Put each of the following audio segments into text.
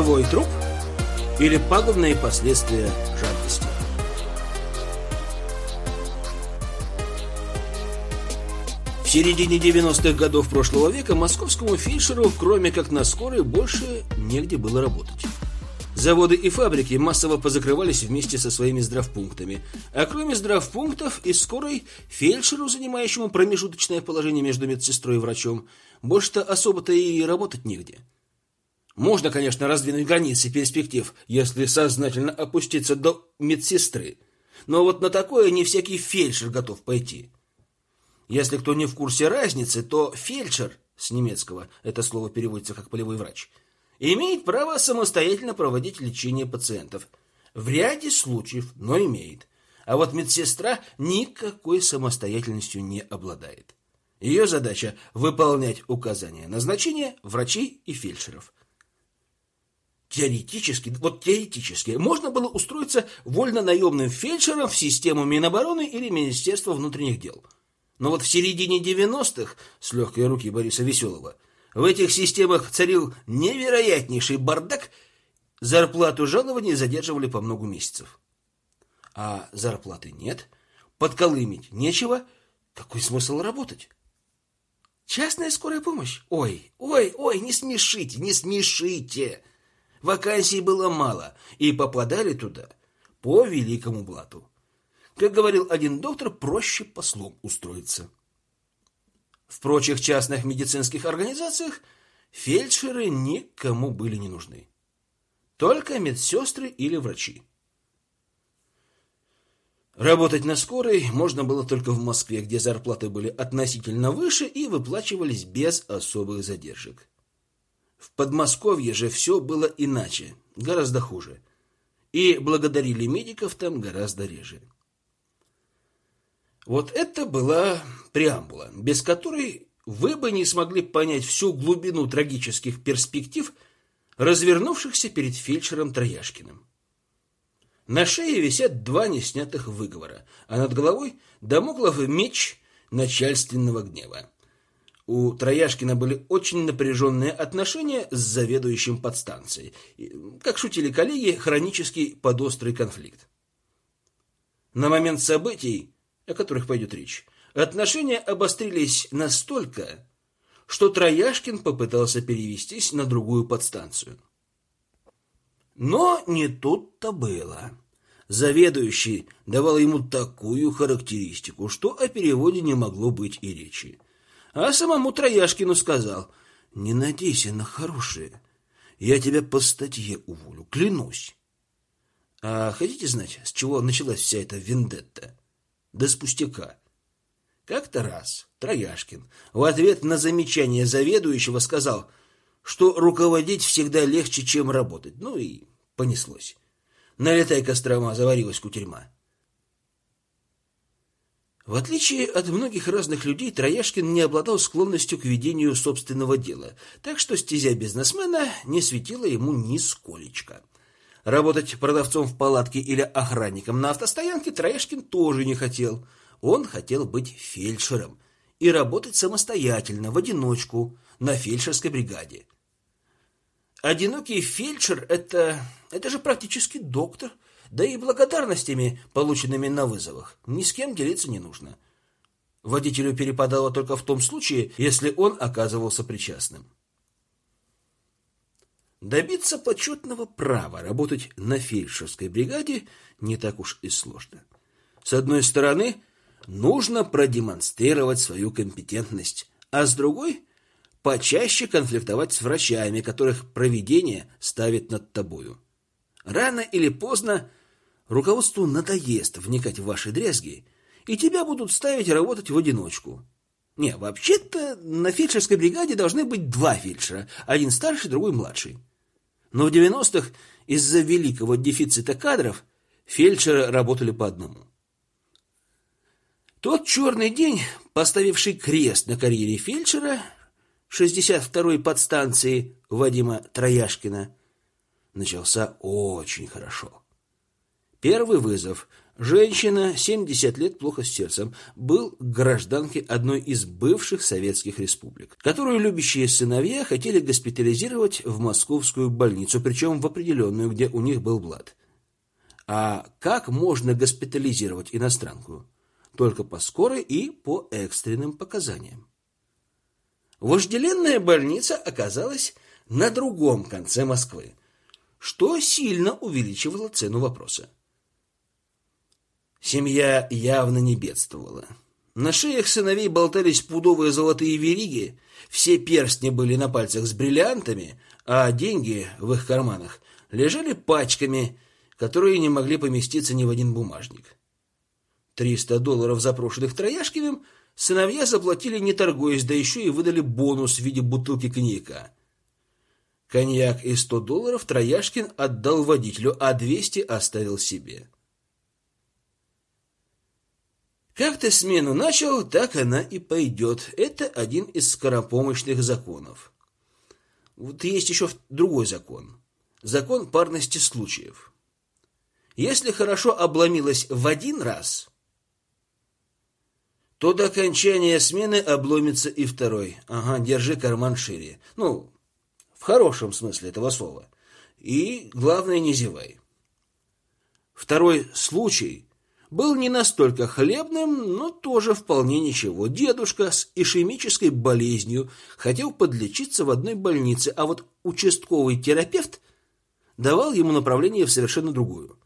живой труп или пагубные последствия жадности. В середине 90-х годов прошлого века московскому фельдшеру, кроме как на скорой, больше негде было работать. Заводы и фабрики массово позакрывались вместе со своими здравпунктами. А кроме здравпунктов и скорой, фельдшеру, занимающему промежуточное положение между медсестрой и врачом, больше-то особо-то и работать негде. Можно, конечно, раздвинуть границы перспектив, если сознательно опуститься до медсестры. Но вот на такое не всякий фельдшер готов пойти. Если кто не в курсе разницы, то фельдшер с немецкого, это слово переводится как полевой врач – имеет право самостоятельно проводить лечение пациентов. В ряде случаев, но имеет. А вот медсестра никакой самостоятельностью не обладает. Ее задача – выполнять указания назначения врачей и фельдшеров. Теоретически, вот теоретически, можно было устроиться вольно-наемным фельдшером в систему Минобороны или Министерства внутренних дел. Но вот в середине 90-х, с легкой руки Бориса Веселого – в этих системах царил невероятнейший бардак, зарплату жалований задерживали по много месяцев. А зарплаты нет, подколымить нечего, какой смысл работать? Частная скорая помощь? Ой, ой, ой, не смешите, не смешите. Вакансий было мало, и попадали туда по великому блату. Как говорил один доктор, проще послом устроиться. В прочих частных медицинских организациях фельдшеры никому были не нужны. Только медсестры или врачи. Работать на скорой можно было только в Москве, где зарплаты были относительно выше и выплачивались без особых задержек. В Подмосковье же все было иначе, гораздо хуже. И благодарили медиков там гораздо реже. Вот это была преамбула, без которой вы бы не смогли понять всю глубину трагических перспектив, развернувшихся перед фельдшером Трояшкиным. На шее висят два неснятых выговора, а над головой домоклов меч начальственного гнева. У Трояшкина были очень напряженные отношения с заведующим подстанцией. Как шутили коллеги, хронический подострый конфликт. На момент событий о которых пойдет речь, отношения обострились настолько, что Трояшкин попытался перевестись на другую подстанцию. Но не тут-то было. Заведующий давал ему такую характеристику, что о переводе не могло быть и речи. А самому Трояшкину сказал, «Не надейся на хорошее, я тебя по статье уволю, клянусь». А хотите знать, с чего началась вся эта вендетта? да с пустяка. Как-то раз Трояшкин в ответ на замечание заведующего сказал, что руководить всегда легче, чем работать. Ну и понеслось. Налетай Кострома, заварилась кутерьма. В отличие от многих разных людей, Трояшкин не обладал склонностью к ведению собственного дела, так что стезя бизнесмена не светила ему нисколечко. Работать продавцом в палатке или охранником на автостоянке Трояшкин тоже не хотел. Он хотел быть фельдшером и работать самостоятельно, в одиночку, на фельдшерской бригаде. Одинокий фельдшер – это, это же практически доктор, да и благодарностями, полученными на вызовах, ни с кем делиться не нужно. Водителю перепадало только в том случае, если он оказывался причастным. Добиться почетного права работать на фельдшерской бригаде не так уж и сложно. С одной стороны, нужно продемонстрировать свою компетентность, а с другой – почаще конфликтовать с врачами, которых проведение ставит над тобою. Рано или поздно руководству надоест вникать в ваши дрязги, и тебя будут ставить работать в одиночку. Не, вообще-то на фельдшерской бригаде должны быть два фельдшера, один старший, другой младший. Но в 90-х из-за великого дефицита кадров фельдшеры работали по одному. Тот черный день, поставивший крест на карьере фельдшера 62-й подстанции Вадима Трояшкина, начался очень хорошо. Первый вызов Женщина, 70 лет, плохо с сердцем, был гражданкой одной из бывших советских республик, которую любящие сыновья хотели госпитализировать в московскую больницу, причем в определенную, где у них был блат. А как можно госпитализировать иностранку? Только по скорой и по экстренным показаниям. Вожделенная больница оказалась на другом конце Москвы, что сильно увеличивало цену вопроса. Семья явно не бедствовала. На шеях сыновей болтались пудовые золотые вериги, все перстни были на пальцах с бриллиантами, а деньги в их карманах лежали пачками, которые не могли поместиться ни в один бумажник. Триста долларов, запрошенных Трояшкиным, сыновья заплатили не торгуясь, да еще и выдали бонус в виде бутылки коньяка. Коньяк и сто долларов Трояшкин отдал водителю, а двести оставил себе. Как ты смену начал, так она и пойдет. Это один из скоропомощных законов. Вот есть еще другой закон. Закон парности случаев. Если хорошо обломилась в один раз, то до окончания смены обломится и второй. Ага, держи карман шире. Ну, в хорошем смысле этого слова. И, главное, не зевай. Второй случай был не настолько хлебным, но тоже вполне ничего. Дедушка с ишемической болезнью хотел подлечиться в одной больнице, а вот участковый терапевт давал ему направление в совершенно другую.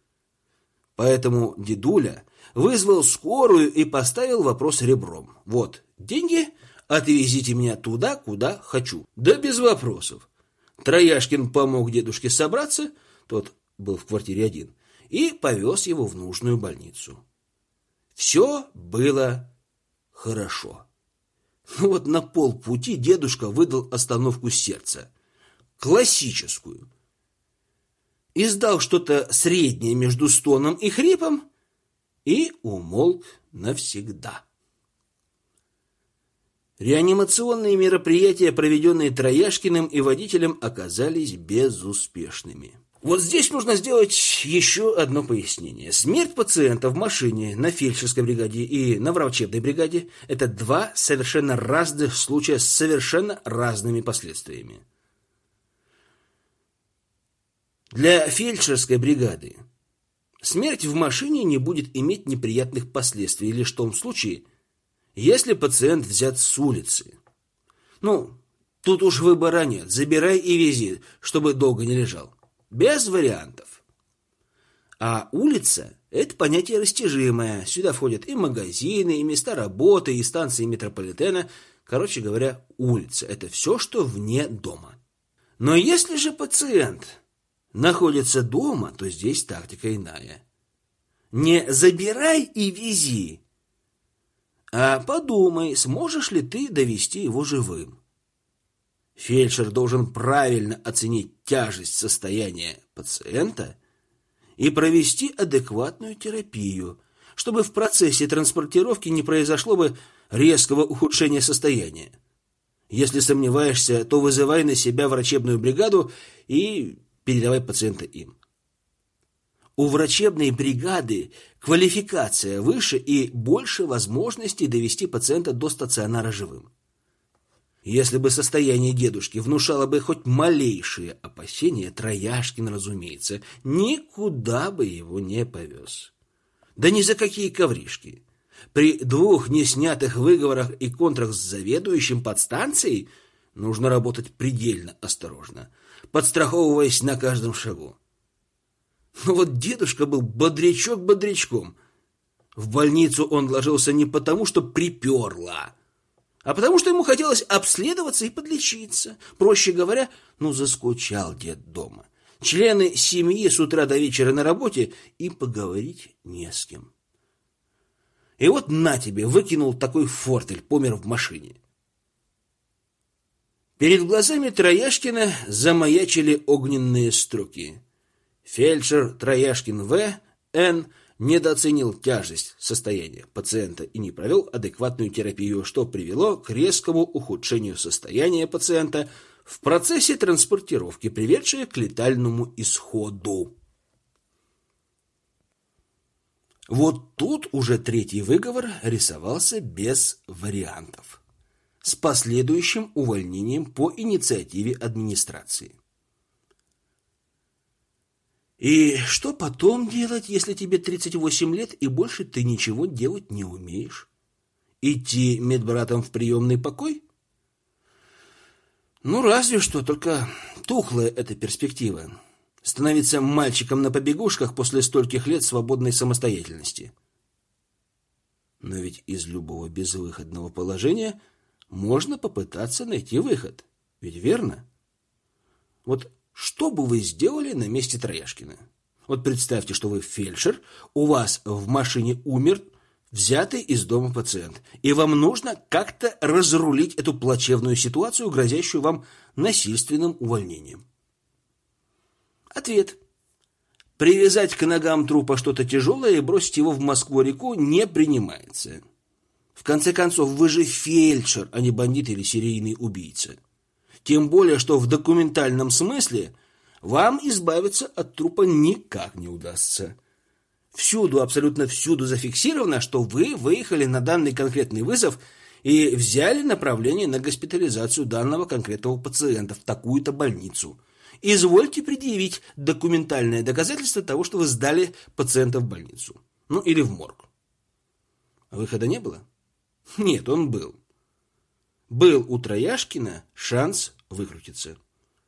Поэтому дедуля вызвал скорую и поставил вопрос ребром. Вот, деньги, отвезите меня туда, куда хочу. Да без вопросов. Трояшкин помог дедушке собраться, тот был в квартире один, и повез его в нужную больницу. Все было хорошо. Ну вот на полпути дедушка выдал остановку сердца. Классическую. Издал что-то среднее между стоном и хрипом и умолк навсегда. Реанимационные мероприятия, проведенные Трояшкиным и водителем, оказались безуспешными. Вот здесь нужно сделать еще одно пояснение. Смерть пациента в машине на фельдшерской бригаде и на врачебной бригаде – это два совершенно разных случая с совершенно разными последствиями. Для фельдшерской бригады смерть в машине не будет иметь неприятных последствий лишь в том случае, если пациент взят с улицы. Ну, тут уж выбора нет, забирай и вези, чтобы долго не лежал. Без вариантов. А улица – это понятие растяжимое. Сюда входят и магазины, и места работы, и станции метрополитена. Короче говоря, улица – это все, что вне дома. Но если же пациент находится дома, то здесь тактика иная. Не забирай и вези, а подумай, сможешь ли ты довести его живым. Фельдшер должен правильно оценить тяжесть состояния пациента и провести адекватную терапию, чтобы в процессе транспортировки не произошло бы резкого ухудшения состояния. Если сомневаешься, то вызывай на себя врачебную бригаду и передавай пациента им. У врачебной бригады квалификация выше и больше возможностей довести пациента до стационара живым. Если бы состояние дедушки внушало бы хоть малейшие опасения, Трояшкин, разумеется, никуда бы его не повез. Да ни за какие ковришки. При двух неснятых выговорах и контрах с заведующим подстанцией нужно работать предельно осторожно, подстраховываясь на каждом шагу. Но вот дедушка был бодрячок бодрячком. В больницу он ложился не потому, что приперло, а потому что ему хотелось обследоваться и подлечиться. Проще говоря, ну, заскучал дед дома. Члены семьи с утра до вечера на работе, и поговорить не с кем. И вот на тебе, выкинул такой фортель, помер в машине. Перед глазами Трояшкина замаячили огненные строки. Фельдшер Трояшкин В. Н недооценил тяжесть состояния пациента и не провел адекватную терапию, что привело к резкому ухудшению состояния пациента в процессе транспортировки, приведшее к летальному исходу. Вот тут уже третий выговор рисовался без вариантов, с последующим увольнением по инициативе администрации. И что потом делать, если тебе 38 лет и больше ты ничего делать не умеешь? Идти медбратом в приемный покой? Ну, разве что, только тухлая эта перспектива. Становиться мальчиком на побегушках после стольких лет свободной самостоятельности. Но ведь из любого безвыходного положения можно попытаться найти выход. Ведь верно? Вот что бы вы сделали на месте Трояшкина? Вот представьте, что вы фельдшер, у вас в машине умер взятый из дома пациент, и вам нужно как-то разрулить эту плачевную ситуацию, грозящую вам насильственным увольнением. Ответ. Привязать к ногам трупа что-то тяжелое и бросить его в Москву-реку не принимается. В конце концов, вы же фельдшер, а не бандит или серийный убийца. Тем более, что в документальном смысле вам избавиться от трупа никак не удастся. Всюду, абсолютно всюду зафиксировано, что вы выехали на данный конкретный вызов и взяли направление на госпитализацию данного конкретного пациента в такую-то больницу. Извольте предъявить документальное доказательство того, что вы сдали пациента в больницу. Ну, или в морг. Выхода не было? Нет, он был. Был у Трояшкина шанс выкрутиться.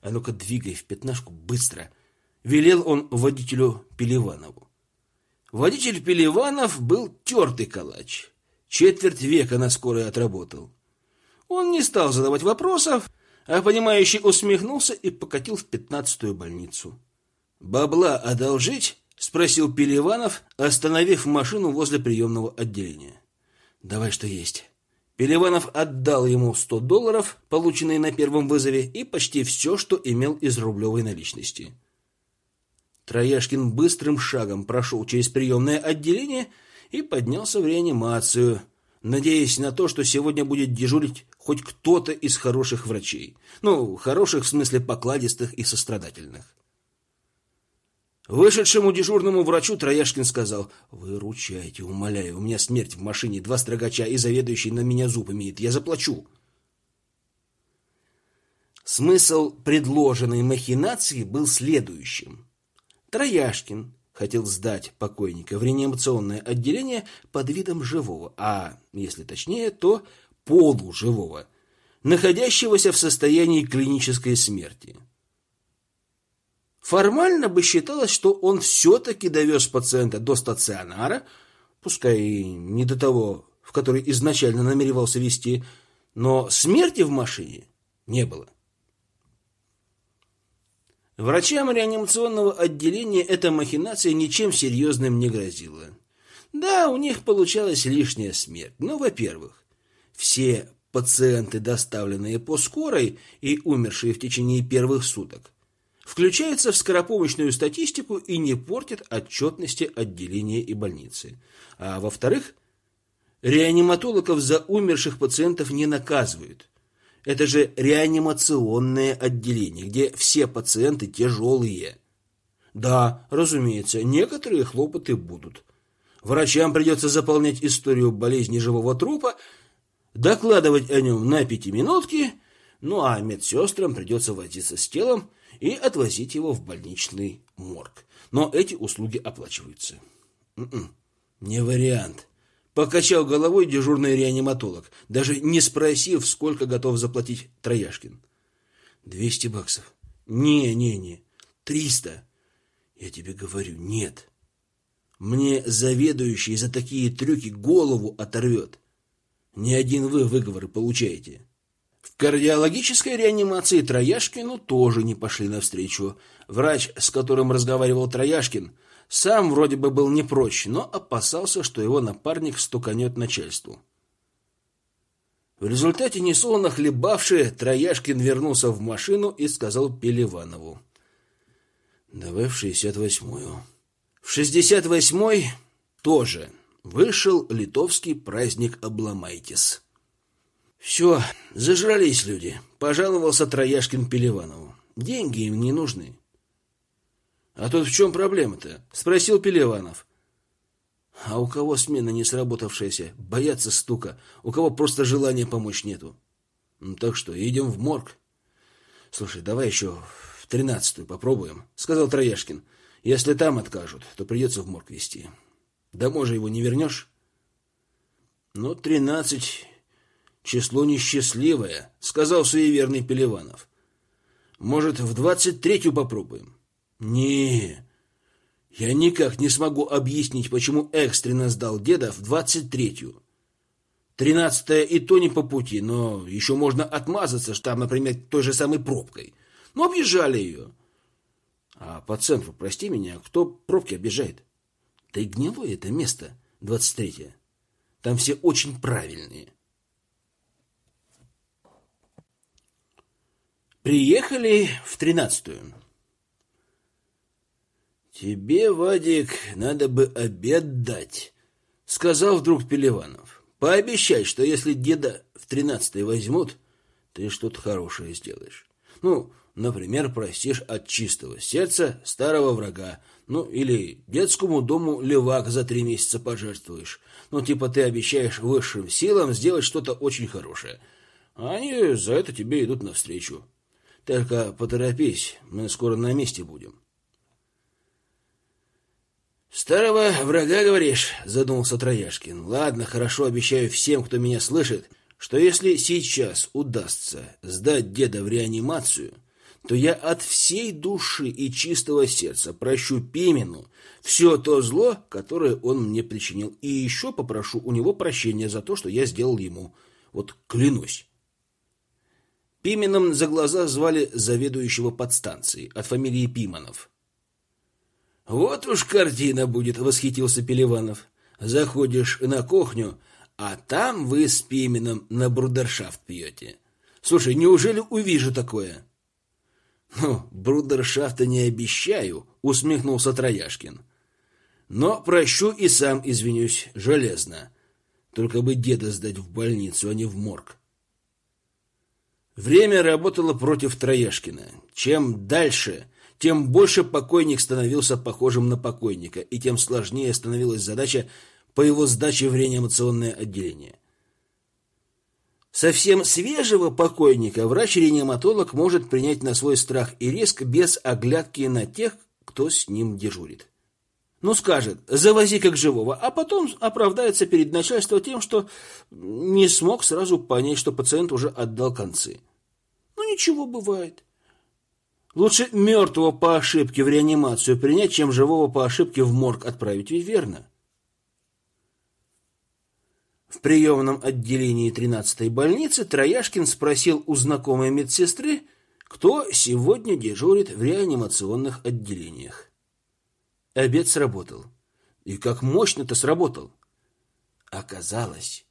А ну-ка, двигай в пятнашку быстро. Велел он водителю Пеливанову. Водитель Пеливанов был тертый калач. Четверть века на скорой отработал. Он не стал задавать вопросов, а понимающий усмехнулся и покатил в пятнадцатую больницу. «Бабла одолжить?» — спросил Пеливанов, остановив машину возле приемного отделения. «Давай, что есть». Пеливанов отдал ему 100 долларов, полученные на первом вызове, и почти все, что имел из рублевой наличности. Трояшкин быстрым шагом прошел через приемное отделение и поднялся в реанимацию, надеясь на то, что сегодня будет дежурить хоть кто-то из хороших врачей. Ну, хороших в смысле покладистых и сострадательных. Вышедшему дежурному врачу Трояшкин сказал, «Выручайте, умоляю, у меня смерть в машине, два строгача и заведующий на меня зуб имеет, я заплачу». Смысл предложенной махинации был следующим. Трояшкин хотел сдать покойника в реанимационное отделение под видом живого, а, если точнее, то полуживого, находящегося в состоянии клинической смерти. Формально бы считалось, что он все-таки довез пациента до стационара, пускай не до того, в который изначально намеревался вести, но смерти в машине не было. Врачам реанимационного отделения эта махинация ничем серьезным не грозила. Да, у них получалась лишняя смерть. Но, во-первых, все пациенты, доставленные по скорой и умершие в течение первых суток, включаются в скоропомощную статистику и не портят отчетности отделения и больницы. А во-вторых, реаниматологов за умерших пациентов не наказывают. Это же реанимационное отделение, где все пациенты тяжелые. Да, разумеется, некоторые хлопоты будут. Врачам придется заполнять историю болезни живого трупа, докладывать о нем на пятиминутке, ну а медсестрам придется возиться с телом, и отвозить его в больничный морг. Но эти услуги оплачиваются. М-м, не вариант. Покачал головой дежурный реаниматолог, даже не спросив, сколько готов заплатить Трояшкин. Двести баксов. Не-не-не. Триста. Я тебе говорю, нет. Мне заведующий за такие трюки голову оторвет. Ни один вы выговоры получаете. В кардиологической реанимации Трояшкину тоже не пошли навстречу. Врач, с которым разговаривал Трояшкин, сам вроде бы был не прочь, но опасался, что его напарник стуканет начальству. В результате, несолоно хлебавший, Трояшкин вернулся в машину и сказал Пеливанову. «Давай в шестьдесят восьмую». В шестьдесят восьмой тоже вышел литовский праздник Обламайтис. Все, зажрались люди, пожаловался Трояшкин Пеливанову. Деньги им не нужны. А тут в чем проблема-то? Спросил Пеливанов. А у кого смена не сработавшаяся, боятся стука, у кого просто желания помочь нету. Ну, так что, идем в морг. Слушай, давай еще в тринадцатую попробуем, сказал Трояшкин. Если там откажут, то придется в морг везти. Домой же его не вернешь? Но тринадцать число несчастливое, сказал суеверный Пеливанов. Может, в двадцать третью попробуем? Не, я никак не смогу объяснить, почему экстренно сдал деда в двадцать третью. Тринадцатая и то не по пути, но еще можно отмазаться, что там, например, той же самой пробкой. Но объезжали ее. А по центру, прости меня, кто пробки объезжает? Да и гнилое это место, двадцать третье. Там все очень правильные. Приехали в тринадцатую. Тебе, Вадик, надо бы обед дать, сказал вдруг Пеливанов. Пообещай, что если деда в тринадцатой возьмут, ты что-то хорошее сделаешь. Ну, например, простишь от чистого сердца старого врага, ну, или детскому дому левак за три месяца пожертвуешь. Ну, типа ты обещаешь высшим силам сделать что-то очень хорошее. А они за это тебе идут навстречу. Только поторопись, мы скоро на месте будем. Старого врага, говоришь, задумался Трояшкин. Ладно, хорошо, обещаю всем, кто меня слышит, что если сейчас удастся сдать деда в реанимацию, то я от всей души и чистого сердца прощу Пимену все то зло, которое он мне причинил, и еще попрошу у него прощения за то, что я сделал ему. Вот клянусь. Пименом за глаза звали заведующего подстанцией от фамилии Пиманов. «Вот уж картина будет», — восхитился Пеливанов. «Заходишь на кухню, а там вы с Пименом на брудершафт пьете. Слушай, неужели увижу такое?» «Ну, брудершафта не обещаю», — усмехнулся Трояшкин. «Но прощу и сам извинюсь, железно. Только бы деда сдать в больницу, а не в морг». Время работало против Трояшкина. Чем дальше, тем больше покойник становился похожим на покойника, и тем сложнее становилась задача по его сдаче в реанимационное отделение. Совсем свежего покойника врач-реаниматолог может принять на свой страх и риск без оглядки на тех, кто с ним дежурит. Ну, скажет, завози как живого, а потом оправдается перед начальством тем, что не смог сразу понять, что пациент уже отдал концы. Ну, ничего бывает. Лучше мертвого по ошибке в реанимацию принять, чем живого по ошибке в морг отправить, ведь верно? В приемном отделении 13-й больницы Трояшкин спросил у знакомой медсестры, кто сегодня дежурит в реанимационных отделениях. Обед сработал. И как мощно-то сработал. Оказалось,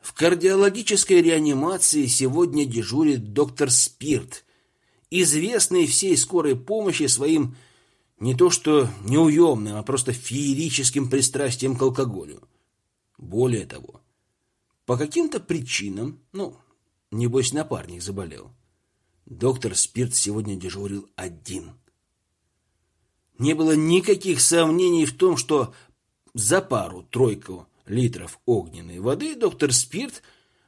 в кардиологической реанимации сегодня дежурит доктор Спирт, известный всей скорой помощи своим не то что неуемным, а просто феерическим пристрастием к алкоголю. Более того, по каким-то причинам, ну, небось, напарник заболел, доктор Спирт сегодня дежурил один. Не было никаких сомнений в том, что за пару-тройку литров огненной воды доктор Спирт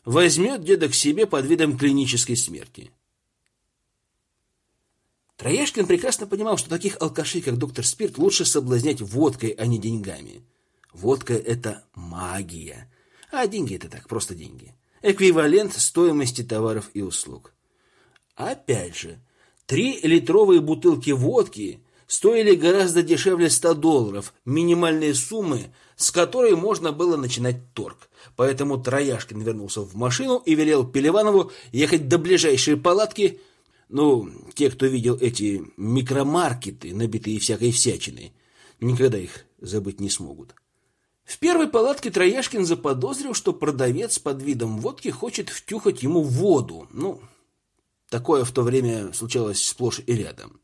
возьмет деда к себе под видом клинической смерти. Трояшкин прекрасно понимал, что таких алкашей, как доктор Спирт, лучше соблазнять водкой, а не деньгами. Водка — это магия, а деньги — это так, просто деньги. Эквивалент стоимости товаров и услуг. Опять же, три литровые бутылки водки стоили гораздо дешевле 100 долларов, минимальные суммы, с которой можно было начинать торг. Поэтому Трояшкин вернулся в машину и велел Пеливанову ехать до ближайшей палатки. Ну, те, кто видел эти микромаркеты, набитые всякой всячиной, никогда их забыть не смогут. В первой палатке Трояшкин заподозрил, что продавец под видом водки хочет втюхать ему воду. Ну, такое в то время случалось сплошь и рядом.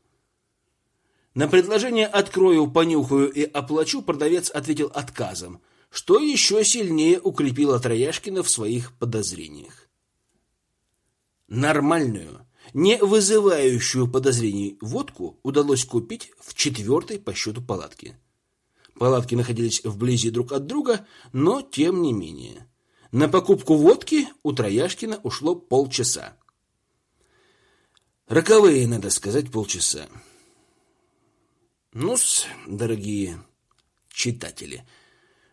На предложение «открою, понюхаю и оплачу» продавец ответил отказом, что еще сильнее укрепило Трояшкина в своих подозрениях. Нормальную, не вызывающую подозрений водку удалось купить в четвертой по счету палатке. Палатки находились вблизи друг от друга, но тем не менее. На покупку водки у Трояшкина ушло полчаса. Роковые, надо сказать, полчаса. Ну-с, дорогие читатели,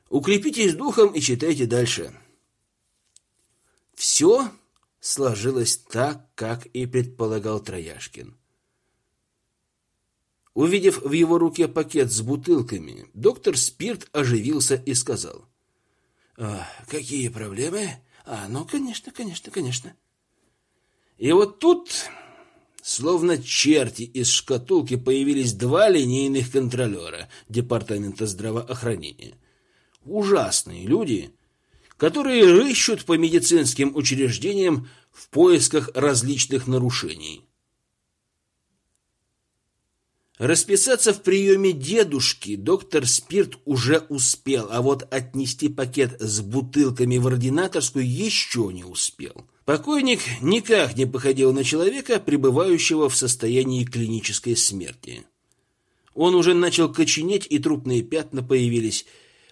укрепитесь духом и читайте дальше. Все сложилось так, как и предполагал Трояшкин. Увидев в его руке пакет с бутылками, доктор Спирт оживился и сказал. «А, «Какие проблемы? А, ну, конечно, конечно, конечно». И вот тут, словно черти из шкатулки, появились два линейных контролера Департамента здравоохранения. Ужасные люди, которые рыщут по медицинским учреждениям в поисках различных нарушений. Расписаться в приеме дедушки доктор Спирт уже успел, а вот отнести пакет с бутылками в ординаторскую еще не успел. Покойник никак не походил на человека, пребывающего в состоянии клинической смерти. Он уже начал коченеть, и трупные пятна появились.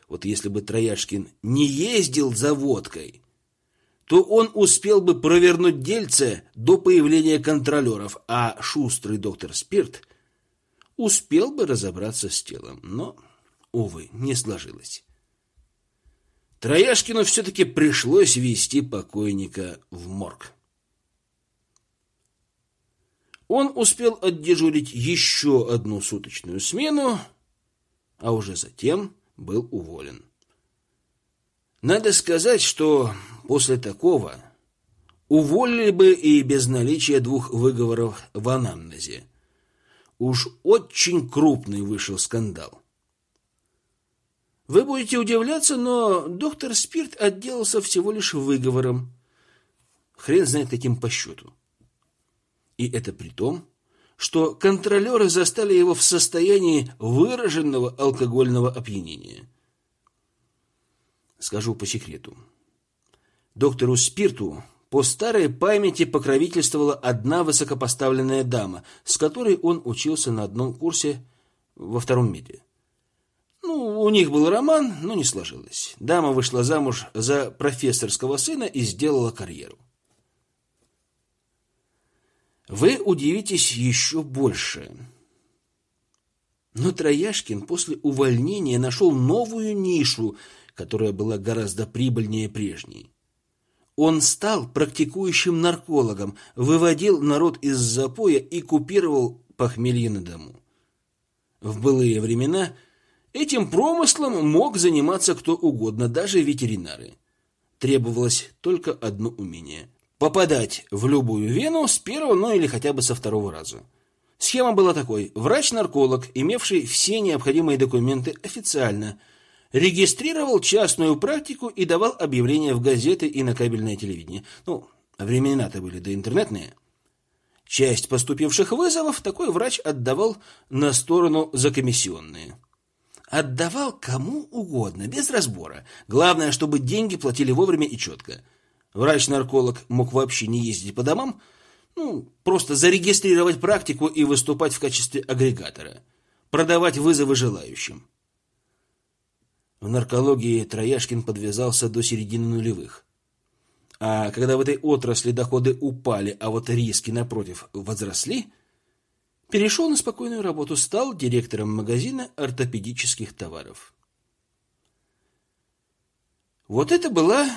Вот если бы Трояшкин не ездил за водкой, то он успел бы провернуть дельце до появления контролеров, а шустрый доктор Спирт – успел бы разобраться с телом, но, увы, не сложилось. Трояшкину все-таки пришлось вести покойника в морг. Он успел отдежурить еще одну суточную смену, а уже затем был уволен. Надо сказать, что после такого уволили бы и без наличия двух выговоров в анамнезе. Уж очень крупный вышел скандал. Вы будете удивляться, но доктор Спирт отделался всего лишь выговором. Хрен знает каким по счету. И это при том, что контролеры застали его в состоянии выраженного алкогольного опьянения. Скажу по секрету. Доктору Спирту по старой памяти покровительствовала одна высокопоставленная дама, с которой он учился на одном курсе во втором меди. Ну, у них был роман, но не сложилось. Дама вышла замуж за профессорского сына и сделала карьеру. Вы удивитесь еще больше. Но Трояшкин после увольнения нашел новую нишу, которая была гораздо прибыльнее прежней. Он стал практикующим наркологом, выводил народ из запоя и купировал похмелье на дому. В былые времена этим промыслом мог заниматься кто угодно, даже ветеринары. Требовалось только одно умение – попадать в любую вену с первого, ну или хотя бы со второго раза. Схема была такой – врач-нарколог, имевший все необходимые документы официально – регистрировал частную практику и давал объявления в газеты и на кабельное телевидение. Ну, времена-то были до интернетные. Часть поступивших вызовов такой врач отдавал на сторону за комиссионные. Отдавал кому угодно, без разбора. Главное, чтобы деньги платили вовремя и четко. Врач-нарколог мог вообще не ездить по домам, ну, просто зарегистрировать практику и выступать в качестве агрегатора. Продавать вызовы желающим. В наркологии Трояшкин подвязался до середины нулевых. А когда в этой отрасли доходы упали, а вот риски, напротив, возросли, перешел на спокойную работу, стал директором магазина ортопедических товаров. Вот это была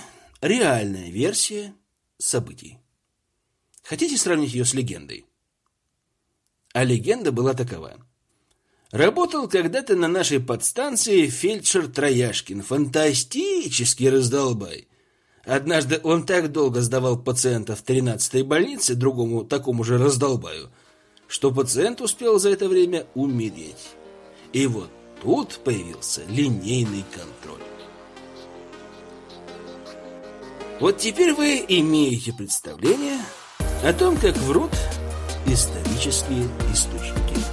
реальная версия событий. Хотите сравнить ее с легендой? А легенда была такова – Работал когда-то на нашей подстанции фельдшер Трояшкин, фантастический раздолбай. Однажды он так долго сдавал пациента в 13-й больнице другому такому же раздолбаю, что пациент успел за это время умереть. И вот тут появился линейный контроль. Вот теперь вы имеете представление о том, как врут исторические источники.